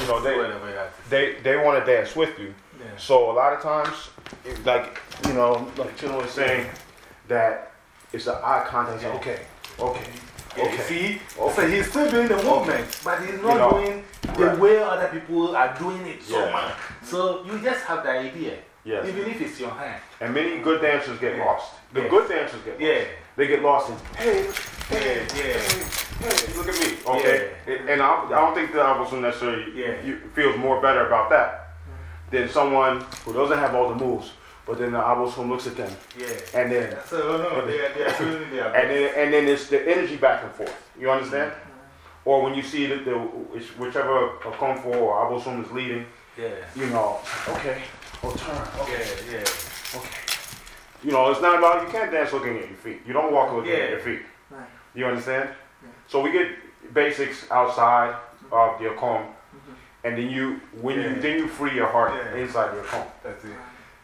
you know, they, they, they want to dance with you. So a lot of times, like, you know, like Chino was saying, that it's an eye contact. Yeah. Okay, okay. Okay. See? Okay. So he's still doing the movement, but he's not you know, doing the way other people are doing it so much. So you just have the idea. Yes. Even if it's your hand. And many good dancers get lost. The good dancers get yeah. They get lost in, hey, hey, yeah. hey, hey, look at me. Okay? And I, I don't think the opposite necessarily yeah. feels more better about that than someone who doesn't have all the moves but then the Abosum looks at them. Yeah. And then. So, no, they are, they are and then, and then it's the energy back and forth. You understand? -hmm. Or when you see that the, whichever a Kung Fu or Abosum is leading, yeah. you know, okay, oh, turn. Okay, yeah, yeah. Okay. You know, it's not about, you can't dance looking at your feet. You don't walk looking yeah. at your feet. Right. You understand? Yeah. So we get basics outside of your comb. And then you, when yeah. you, then you free your heart inside your comb. That's it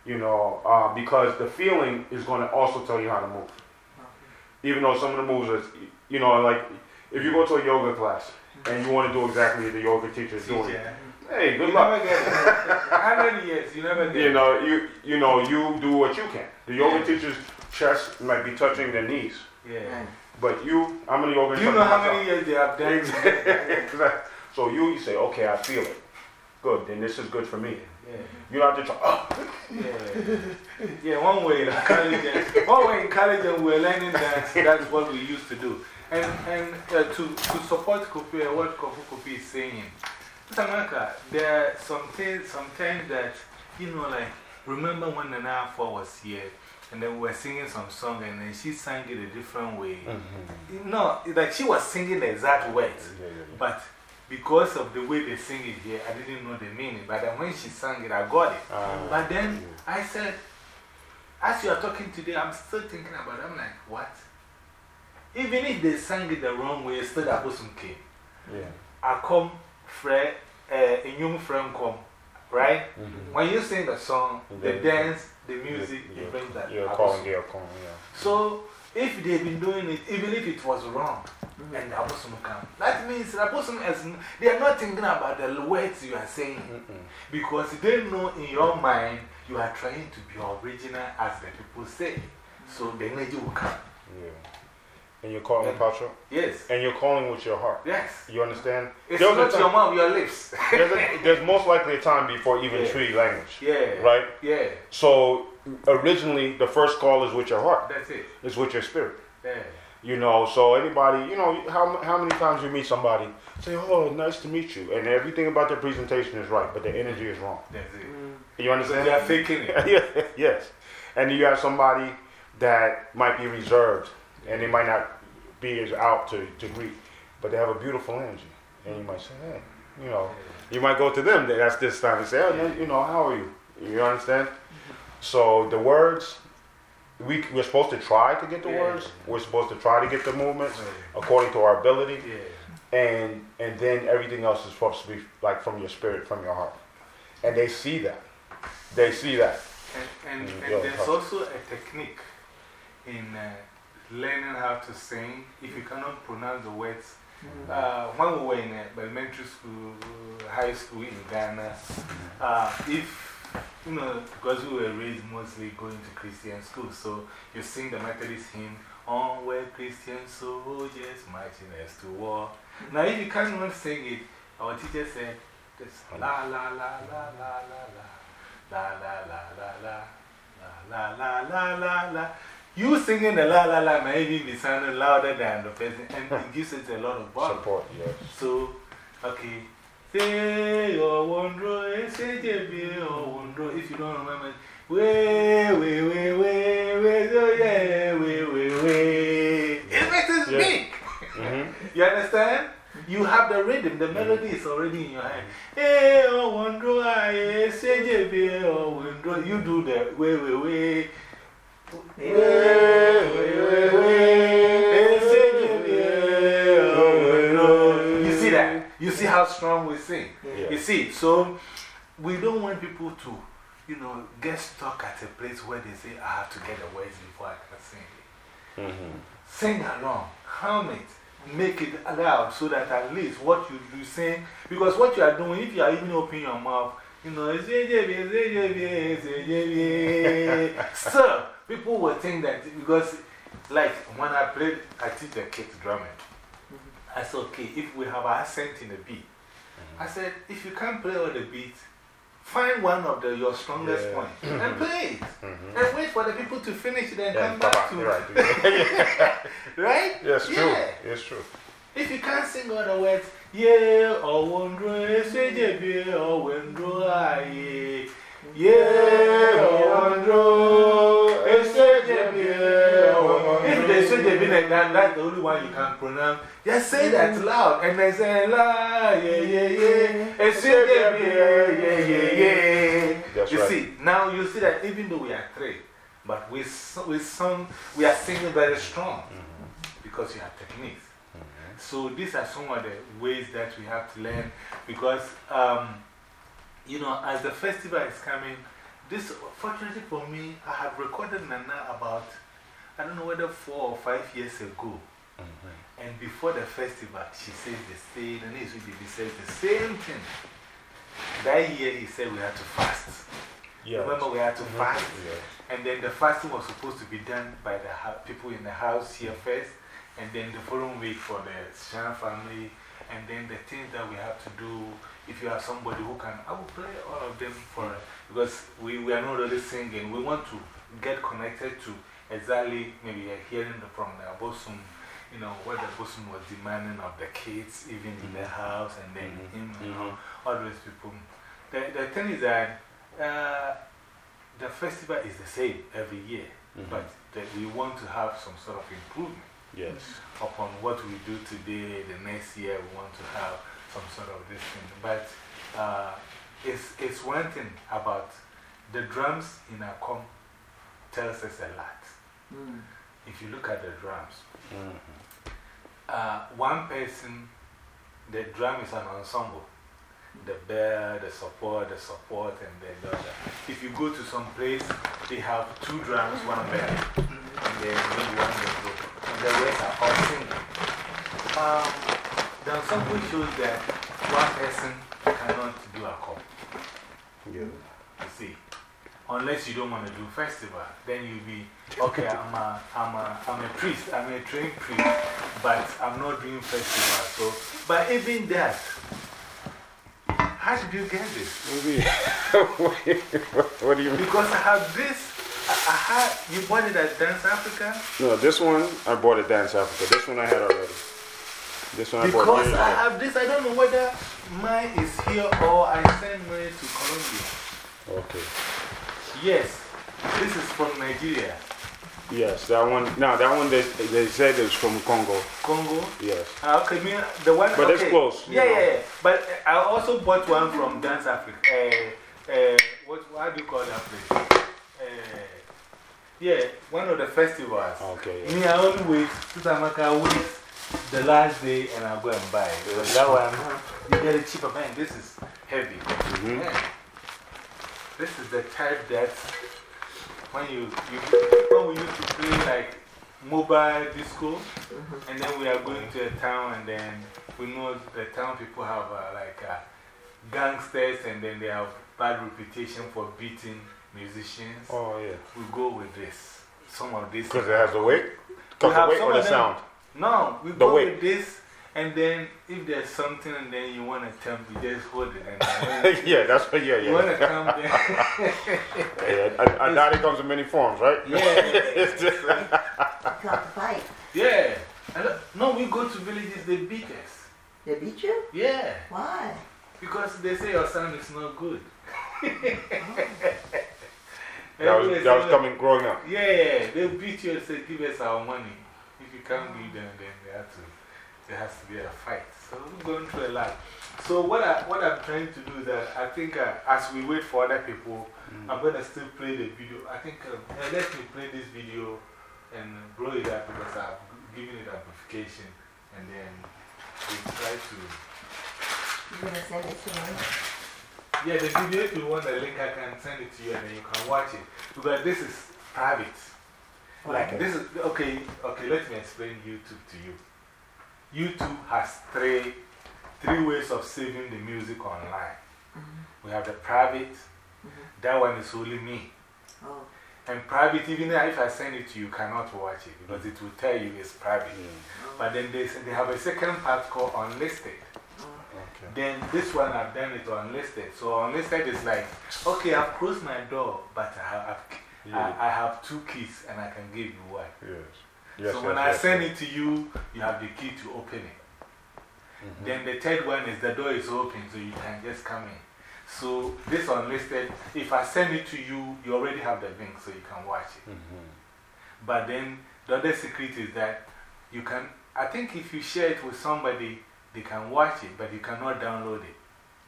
you know, uh, because the feeling is going to also tell you how to move. Okay. Even though some of the moves are, you know, like if you go to a yoga class and you want to do exactly the yoga teacher is doing, hey, good you luck. How many years? You never get You know, you, you know, you do what you can. The yoga yeah. teacher's chest might be touching their knees. Yeah. But you, I'm going to yoga You know how myself. many years they have done? so you, you say, okay, I feel it. Good, then this is good for me. Yeah. You don't have to try. Oh. Yeah. yeah, one way in college, one way in college, and we're learning that that's what we used to do. And, and uh, to, to support Kofi, uh, what Kofi Kofi is saying, Samaka, there are some things, sometimes that, you know, like, remember when the Nana was here? And then we were singing some song, and then she sang it a different way. -hmm. No, like she was singing the exact words, yeah, yeah, yeah. but because of the way they sing it here, I didn't know the meaning. But then when she sang it, I got it. Ah. but then I said, as you are talking today, I'm still thinking about it. I'm like, what? Even if they sang it the wrong way, still that person came. Yeah. I come, Fred, a new friend come, right? -hmm. When you sing the song, the dance, the music, you bring that. You're calling, you're calling, yeah. So if they've been doing it, even if it was wrong, -hmm. and the apostle come. That means the apostle has, they are not thinking about the words you are saying -mm. because they know in your mind you are trying to be original as the people say. So the energy will come. Yeah. And you're calling yeah. Pacho? Yes. And you're calling with your heart? Yes. You understand? It's there's not your mouth, your lips. there's, a, there's, most likely a time before even yeah. treaty language. Yeah. Right? Yeah. So originally, the first call is with your heart. That's it. It's with your spirit. Yeah. You know, so anybody, you know, how, how many times you meet somebody, say, oh, nice to meet you. And everything about their presentation is right, but the energy is wrong. That's it. Mm-hmm. You understand? They're faking it. yeah, yes. And you have somebody that might be reserved and they might not be as out to, to greet, but they have a beautiful energy. And you might say, hey, you know, you might go to them that's this time and say, oh, you know, how are you? You understand? So the words, we, we're supposed to try to get the words. We're supposed to try to get the movements according to our ability. Yeah. And, and then everything else is supposed to be like from your spirit, from your heart. And they see that. They see that. And, and, and, and there's also a technique in uh, learning how to sing if you cannot pronounce the words. Mm-hmm. Uh, when we were in elementary school, high school in Ghana, uh, if you know, because we were raised mostly going to Christian school, so you sing the Methodist hymn, Onward Christian soldiers marching us to war. Now, if you can't sing it, our teacher said, this la la la la la la la la la la la la la la la la la. You singing the la la la maybe be sounding louder than the person, and it gives it a lot of support. Yes. So, okay. Say your wonder, eh, say JB or wonder, if you don't remember. Way, way, way, way, way, oh yeah, way, way, way. It makes it yeah. big. -hmm. you understand? You have the rhythm, the melody is already in your hand. Hey, oh, wonder, ah, eh, I say or oh, wonder. You do the way, way, way. You see that? You see how strong we sing? You see, so we don't want people to, you know, get stuck at a place where they say, I have to get the words before I can sing it. -hmm. Sing along, hum it, make it loud so that at least what you, you say, because what you are doing, if you are even opening your mouth, you know, it's still, people will think that because, like, when I played, I teach the kids drumming. Mm-hmm. I said, okay, if we have accent in the beat, mm-hmm. I said, if you can't play all the beats, find one of the, your strongest Yeah. points and mm-hmm. play it. Mhm. And wait for the people to finish it and Yeah, come back to right. Right? Yes, true. Yeah. It's true. If you can't sing all the words, yeah, or oh, wondro, SJB, or oh, wondro, aye. Yeah, they say they've been like that, that's the only one you can pronounce. Just say that mm-hmm. loud and then say, la, yeah, yeah, yeah, And SJB, yeah, yeah, yeah. That's You right. see, now you see that even though we are three, but we, s- we, sung, we are singing very strong mm-hmm. because you have techniques. Mm-hmm. So these are some of the ways that we have to learn because, um, you know, as the festival is coming, this, fortunately for me, I have recorded Nana about, I don't know whether four or five years ago. Mm-hmm. And before the festival, she says the same, and he says the same thing. That year, he said we had to fast. Yeah. Remember, we had to mm-hmm. fast. Yeah. And then the fasting was supposed to be done by the people in the house here first, and then the following week for the Shan family, and then the things that we have to do. If you have somebody who can, I will play all of them for because we, we are not really singing. We want to get connected to exactly maybe hearing from the bosom, you know, what the bosom was demanding of the kids, even in the house, and then Mhm. him, you know, Mhm. all those people. The, the thing is that uh, the festival is the same every year, Mhm. but that we want to have some sort of improvement Yes. upon what we do today. The next year, we want to have some sort of this thing. But uh, it's, it's one thing about the drums in our com tells us a lot. If you look at the drums, Mhm. uh, one person, the drum is an ensemble. The bell, the support, the support, and then the other. If you go to some place, they have two drums, one bell, and then maybe one the and the rest are all singing. Um, the ensemble shows that one person cannot do a call. Yeah. You see, unless you don't want to do festival, then you'll be, okay, I'm a, I'm a, I'm a priest, I'm a trained priest, but I'm not doing festival. So, but even that, how did you get this? Maybe. what do you mean? Because I have this, I, I had, you bought it at Dance Africa? No, this one I bought at Dance Africa. This one I had already. This one I bought Because I have this, I don't know whether mine is here or I send mine to Colombia. Okay. Yes, this is from Nigeria. Yes, that one. No, that one they, they said was from Congo. Congo. Yes. Uh, okay, me, the one. But it's close, Yeah, yeah, yeah. But I also bought one from Dance Africa. Uh, uh, what, how do you call that place? Uh, yeah, one of the festivals. Okay. Yeah. Me, I only wait, Tutamaka wait the last day and I go and buy. Because that one, you get it cheaper. Man, this is heavy. Mhm. Man, this is the type that when you, you when we used to play like mobile disco, and then we are going to a town, and then we know the town people have uh, like uh, gangsters, and then they have bad reputation for beating musicians. Oh, yeah. We go with this. Some of this. Because it has the weight? We Because the weight or the them. sound? No, we The go weight. with this, and then if there's something, and then you want to temp, you just hold it. And then yeah, that's what, yeah, yeah. you want to come there. yeah a, a daddy comes in many forms, right? yeah. You Got to fight. yeah. No, we go to villages, they beat us. They beat you? Yeah. Why? Because they say your sound is not good. That was, that was say, coming growing up. Yeah, they beat you and say, give us our money. If you can't give them, then they have to, there has to be a fight. So we're going through a lot. So, what, I, what I'm trying to do is that I think uh, as we wait for other people, I'm going to still play the video. I think uh, uh, let me play this video and blow it up because I've given it amplification. And then we try to. You're gonna send it to me? Yeah, the video, if you want the link, I can send it to you and then you can watch it. Because this is private. Like, Okay. this is, okay, okay, let me explain YouTube to you. YouTube has three, three ways of saving the music online. Mm-hmm. We have the private, mm-hmm. that one is only me. Oh, And private, even if I send it to you, you cannot watch it because it will tell you it's private. Mm. Oh. But then they, they have a second part called unlisted. Oh. Okay. Then this one I've done it unlisted. So unlisted is like, okay, I've closed my door, but I have, Yeah. I, I have two keys and I can give you one. Yes. Yes, so yes, when I yes, send yes. it to you, you have the key to open it. Mhm. Then the third one is the door is open, so you can just come in. So this unlisted, if I send it to you, you already have the link, so you can watch it. Mhm. But then the other secret is that you can, I think if you share it with somebody, they can watch it, but you cannot download it.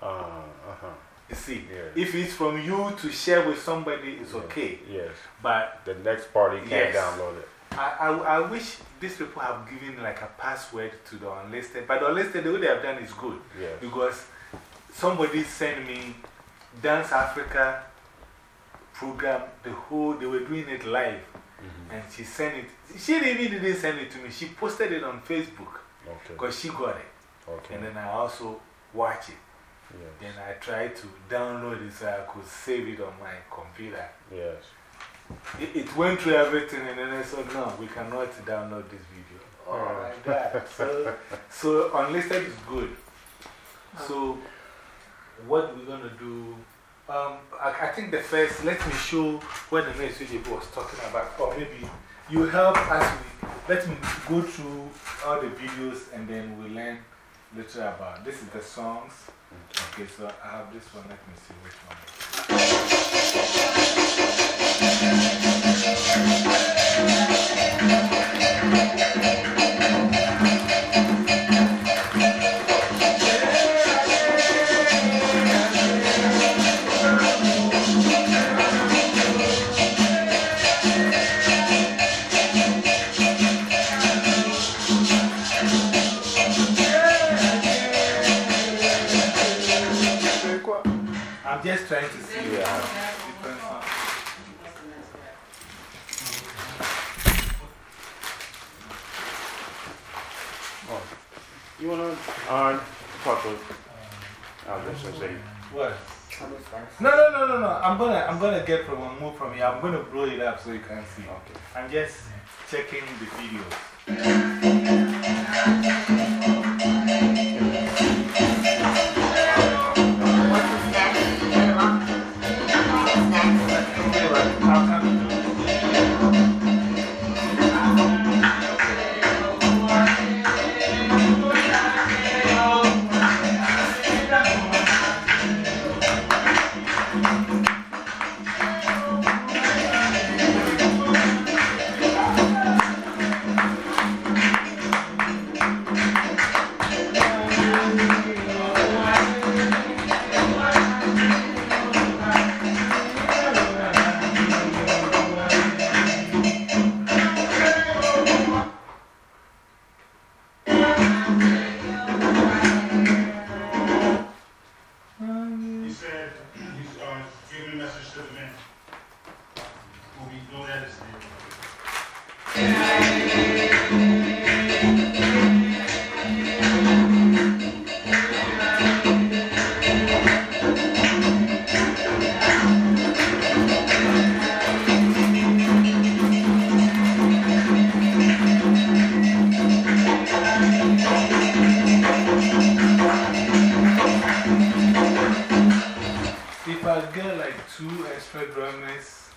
Uh, uh-huh. You see, if it's from you to share with somebody, it's Yeah. okay. Yes. But The next party can't Yes. download it. I, I, I wish these people have given like a password to the unlisted. But the unlisted, the way they have done is good. Yes. Because somebody sent me Dance Africa program, the whole, they were doing it live. Mhm. And she sent it, she even didn't send it to me, she posted it on Facebook Okay. because she got it. Okay. And then I also watch it. Yes. Then I tried to download it so I could save it on my computer. Yes. It, it went through everything and then I said, no, we cannot download this video. Oh my God. So, so unlisted is good. So, what we're going to do, um, I, I think the first, let me show what the next video was talking about. Or maybe you help us, we, let me go through all the videos and then we learn little about. This is the songs. Okay, so I have this one. Let me see which one. I was just going to say, What? I was first. No, no, no, no, no. I'm gonna, I'm gonna get from a move from here. I'm gonna blow it up so you can see. okay. I'm just checking the videos.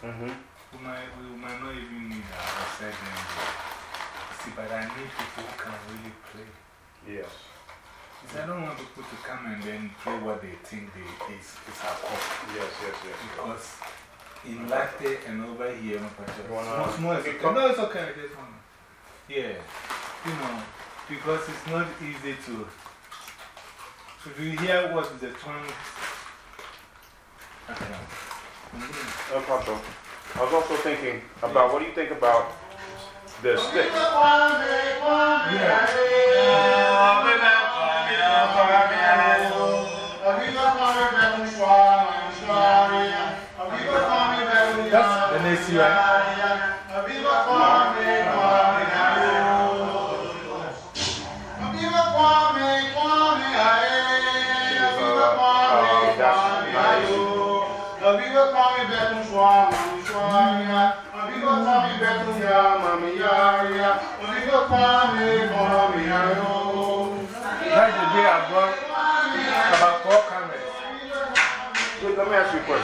drummers, Mm-hmm. we might, we might not even need our second. See, but I need people who can really play. Yes. Because I don't want people to come and then play what they think they, is, is a pop. Yes, yes, yes. Because in latte and over here, no pressure. You Small, small, it's okay. No, it's okay. I just want to. Yeah. You know, because it's not easy to. So, do you hear what the tone? I'm gonna- Problem. I was also thinking about what do you think about the sticks? That's the next right? Let me ask you a question.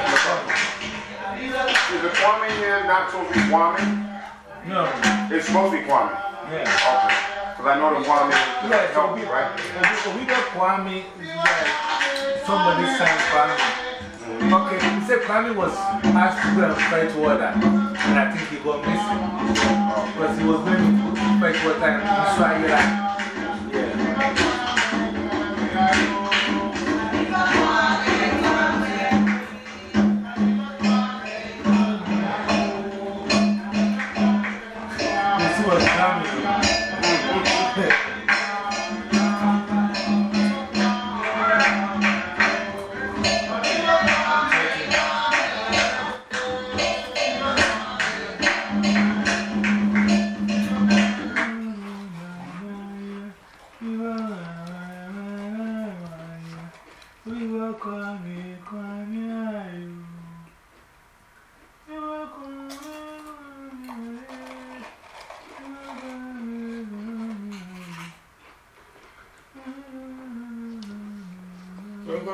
Is the Kwame here not supposed to be Kwame? No. It's supposed to be Kwame. Yeah. Okay. Because I know the Kwame Yeah, so we, right? So we got Kwame, like, somebody signed Kwame. Okay, he said Kwame was asked to go and fetch water, and I think he got missing. Oh. Because he was going to fetch water and he saw you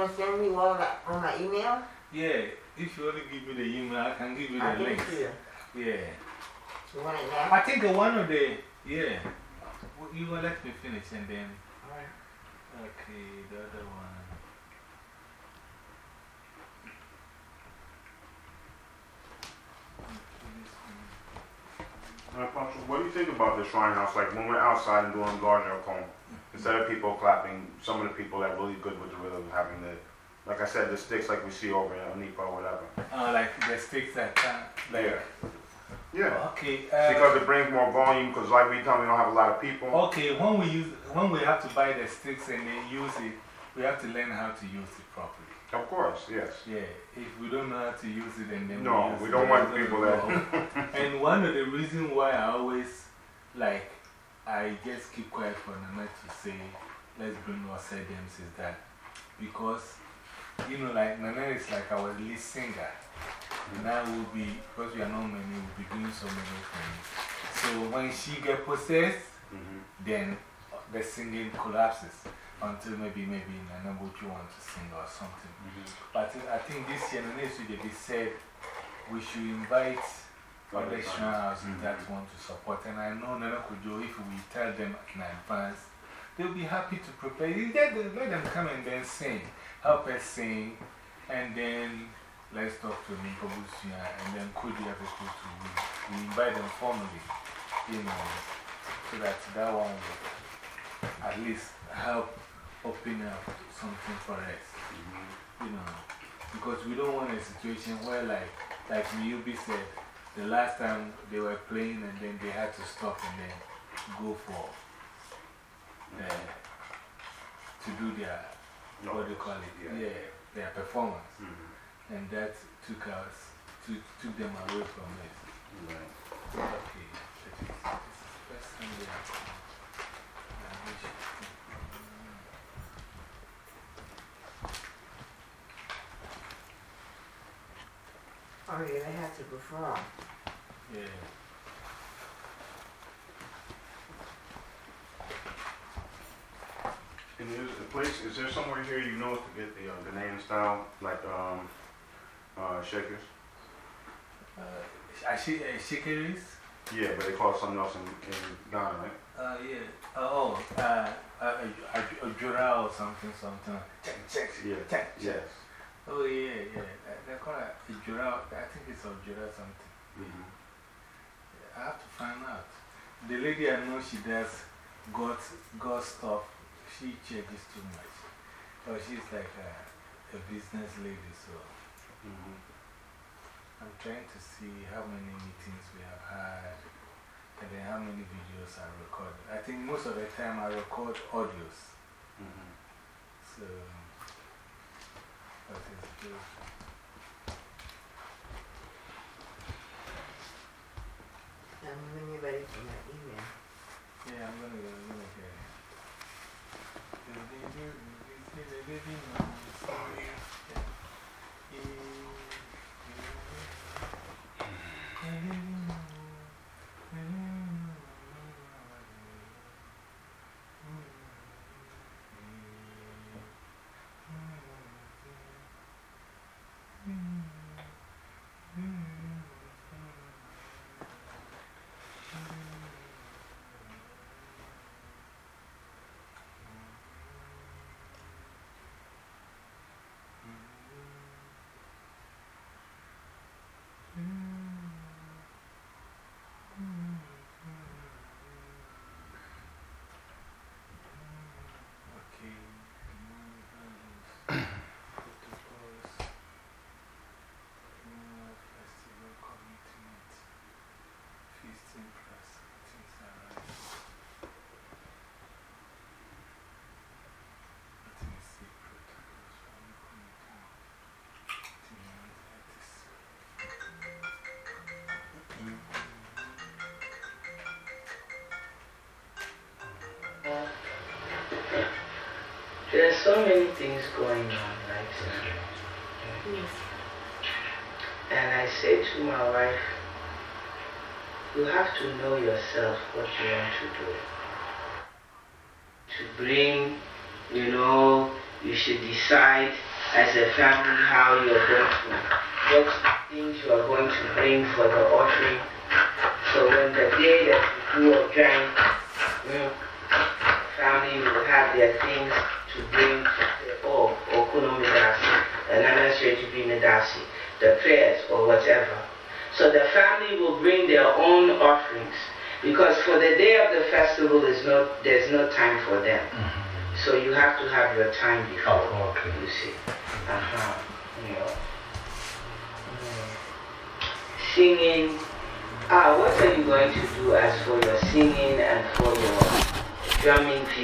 You're gonna send me all that on my email? Yeah, if you want to give me the email, I can give you I'll the give it you. Yeah. You want it now? I think the one of the, yeah. Well, You will let me finish and then, Alright. okay, the other one. Uh, Pastor, what do you think about the Shrine House? Like when we're outside and doing gardener comb, instead of people clapping, some of the people that are really good with the rhythm having the, like I said, the sticks like we see over in Anipa or whatever. Uh, like the sticks that can, like, Yeah. Yeah. okay. Uh, Because it brings more volume, because like we tell me, we don't have a lot of people. okay, when we use, when we have to buy the sticks and then use it, we have to learn how to use it properly. Of course, yes. Yeah, if we don't know how to use it and then No, use we don't then want people that- and one of the reasons why I always, like, I just keep quiet for Nana to say, let's bring our sedums is that because, you know, like Nana is like our lead singer. And I will be, because we are not many, we'll be doing so many things. So when she get possessed, Mhm. then the singing collapses until maybe, maybe Nana Bochu wants to sing or something. But I think this year, Nana Sudebi said we should invite other shrine houses that want to support. And I know Nana Kujo, if we tell them in advance, they'll be happy to prepare. Let them, come and then sing, help us sing, and then let's talk to Nico Busia, and then you have people to we, we invite them formally, you know, so that that one will at least help open up something for us, you know, because we don't want a situation where, like, like Miyubi said, the last time they were playing and then they had to stop and then go for uh, to do their, No, what do you call it? yeah. Yeah, their performance. Mhm. And that took us, took, took them away from us. Right. Okay, this is the first Sunday I come. I wish. Yeah, they have to perform. Yeah. And there's a place, is there somewhere here you know to get the uh, Ghanaian style, like um, uh, shakers? Uh, I see uh, shakeries. Yeah, but they call it something else in, in Ghana, right? Uh, yeah. Uh, oh, uh, uh, a, a, a jura or something, something. Check, check, Yeah. check, check. Yes. Oh, yeah, yeah. They call it jura. I think it's a jura something. Mhm. I have to find out. The lady I know, she does God, God stuff. She changes too much. But she's like a, a business lady, so Mhm. I'm trying to see how many meetings we have had and then how many videos I record. I think most of the time I record audios. Mhm. So, but it's good. I'm when you're ready for my email. Yeah, I'm I'm gonna get it. So many things going on right now. Yes. And I say to my wife, you have to know yourself what you want to do. To bring, you know, you should decide as a family how you're going to, what things you are going to bring for the offering. So when the day that you do a join, you know, family will have their things to bring to say, oh, Okunomidasi, and I'm to bring Medasi, the prayers or whatever. So the family will bring their own offerings because for the day of the festival is no, there's no time for them. So you have to have your time before. Oh, okay. You see. Uh-huh. You know. Mm. Singing. Ah, what are you going to do as for your singing and for your people?